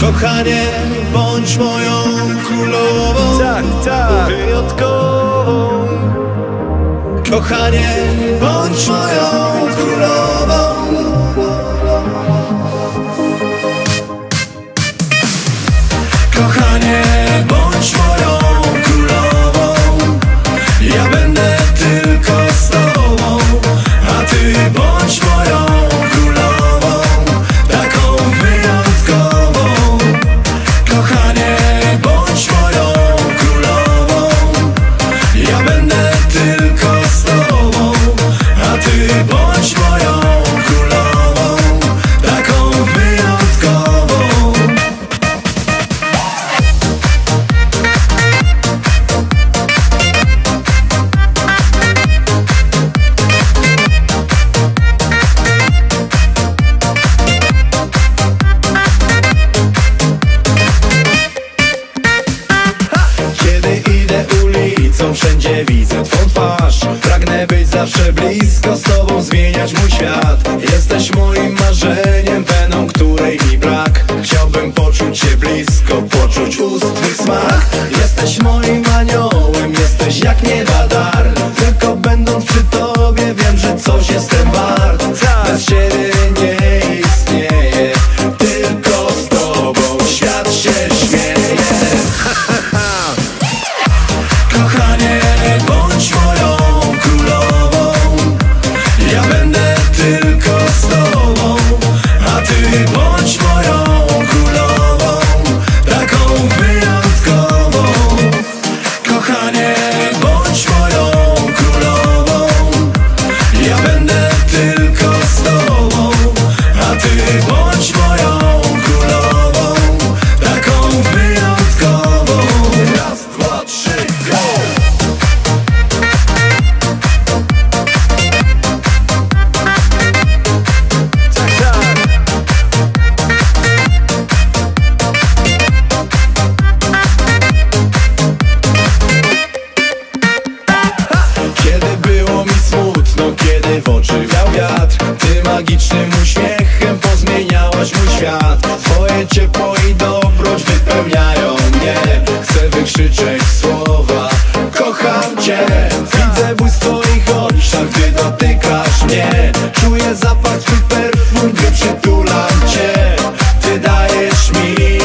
Kochanie, bądź moją królową. Tak, tak. Wyjątkową. Kochanie, bądź moją królową widzę twą twarz. Pragnę być zawsze blisko z tobą, zmieniać mój świat. Jesteś moim marzeniem, weną, której mi brak. Chciałbym poczuć się blisko, poczuć ust twych smak. Jesteś moim aniołem, jesteś jak nieba dar. Tylko będąc przy tobie, Ciepło i dobroć wypełniają mnie. Chcę wykrzyczeć słowa Kocham Cię. Widzę bój w Twoich oczach Gdy dotykasz mnie. Czuję zapach Twój perfum Gdy przytulam Cię. Ty dajesz mi